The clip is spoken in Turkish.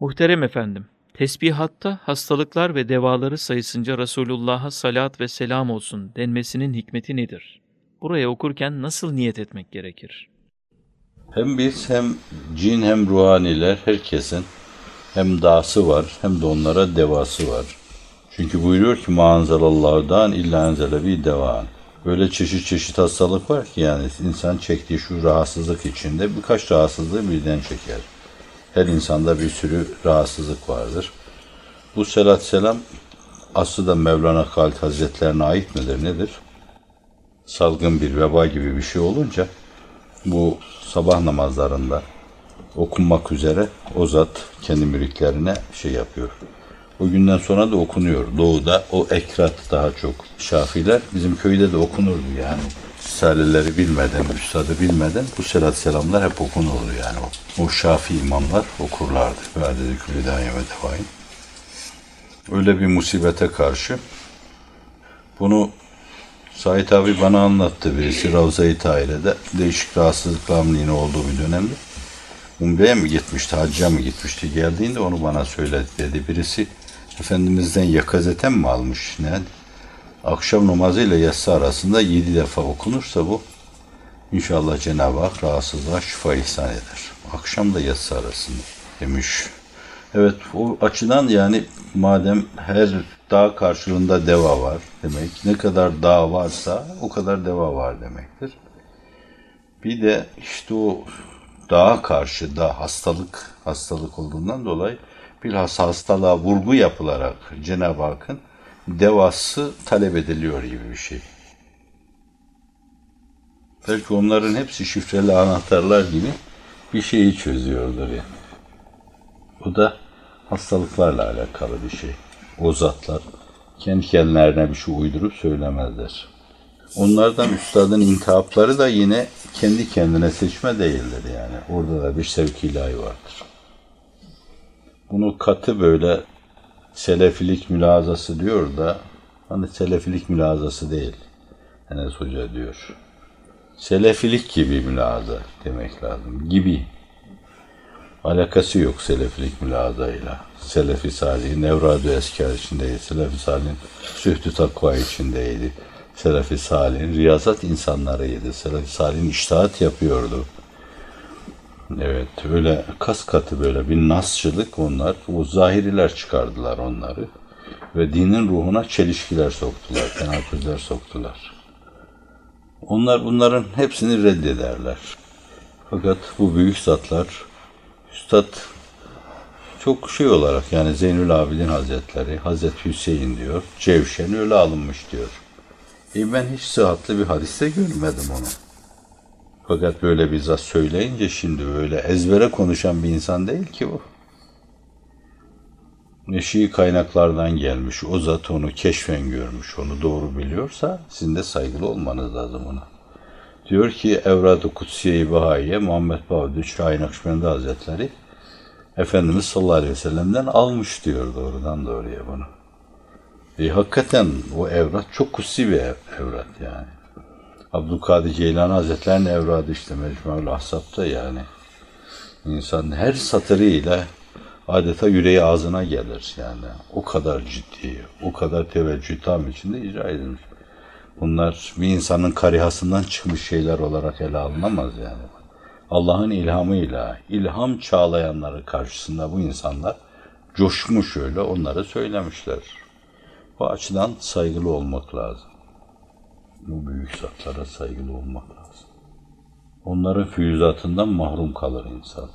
Muhterem efendim, tesbihatta hastalıklar ve devaları sayısınca Resulullah'a salat ve selam olsun denmesinin hikmeti nedir? Buraya okurken nasıl niyet etmek gerekir? Hem biz hem cin hem ruhaniler herkesin hem dası var hem de onlara devası var. Çünkü buyuruyor ki maanzalallahu'dan illa enzele bir devan. Böyle çeşit çeşit hastalık var ki yani insan çektiği şu rahatsızlık içinde birkaç rahatsızlığı birden çeker. Her insanda bir sürü rahatsızlık vardır. Bu selat selam aslında Mevlana Halid Hazretlerine ait midir nedir? Salgın bir veba gibi bir şey olunca bu sabah namazlarında okunmak üzere o zat kendi müritlerine şey yapıyor. O günden sonra da okunuyor. Doğuda o ekrat daha çok. Şafiler bizim köyde de okunurdu yani. Risaleleri bilmeden, üstadı bilmeden bu selat selamlar hep okunurdu yani. O, o şafi imamlar okurlardı. Külü daim ve devaim. Öyle bir musibete karşı bunu Sait abi bana anlattı birisi Ravza-i Tahire'de değişik rahatsızlıkların yine olduğu bir dönemde. Umre'ye mi gitmişti, hacca mı gitmişti geldiğinde onu bana söyledi dedi. Birisi Efendimiz'den yakazeten mi almış ne? Akşam namazı ile yatsı arasında yedi defa okunursa bu inşallah Cenab-ı Hak rahatsızlığa şifa ihsan eder. Akşam da yatsı arasında demiş. Evet o açıdan yani madem her dağ karşılığında deva var demek. Ne kadar dağ varsa o kadar deva var demektir. Bir de işte o dağa karşı da hastalık hastalık olduğundan dolayı bilhassa hastalığa vurgu yapılarak Cenab-ı Hakk'ın devası talep ediliyor gibi bir şey. Belki onların hepsi şifreli anahtarlar gibi bir şeyi çözüyordur yani. Bu da hastalıklarla alakalı bir şey. O zatlar kendi kendilerine bir şey uydurup söylemezler. Onlardan üstadın intihapları da yine kendi kendine seçme değildir yani. Orada da bir sevk ilahi vardır. Bunu katı böyle selefilik mülazası diyor da hani selefilik mülazası değil. Enes Hoca diyor. Selefilik gibi mülaza demek lazım. Gibi. Alakası yok selefilik mülazayla. Selefi Salih, Nevradu Esker içindeydi. Selefi Salih'in Sühtü Takva içindeydi. Selefi Salih'in riyazat insanlarıydı. Selefi Salih'in iştahat yapıyordu. Evet öyle kas katı böyle bir nasçılık onlar. O zahiriler çıkardılar onları. Ve dinin ruhuna çelişkiler soktular, tenaküzler soktular. Onlar bunların hepsini reddederler. Fakat bu büyük zatlar, Üstad çok şey olarak yani Zeynül Abidin Hazretleri, Hazreti Hüseyin diyor, Cevşen öyle alınmış diyor. E ben hiç sıhhatli bir hadiste görmedim onu. Fakat böyle bir zat söyleyince şimdi böyle ezbere konuşan bir insan değil ki bu. Neşi kaynaklardan gelmiş. O zat onu keşfen görmüş. Onu doğru biliyorsa sizin de saygılı olmanız lazım ona. Diyor ki Evrad-ı Kutsiye-i Bahayiye Muhammed Bahadır Şahin Akşebendi Hazretleri Efendimiz sallallahu aleyhi ve sellem'den almış diyor doğrudan doğruya bunu. E, hakikaten o evrat çok kutsi bir ev, evrat yani. Abdülkadir Ceylan Hazretleri'nin evradı işte Mecmua'l Ahzab'da yani. İnsan her satırıyla adeta yüreği ağzına gelir yani. O kadar ciddi, o kadar teveccüh tam içinde icra edilmiş. Bunlar bir insanın karihasından çıkmış şeyler olarak ele alınamaz yani. Allah'ın ilhamıyla, ilham çağlayanları karşısında bu insanlar coşmuş öyle onları söylemişler. Bu açıdan saygılı olmak lazım. Bu büyük zatlara saygılı olmak lazım. Onların füyüzatından mahrum kalır insan.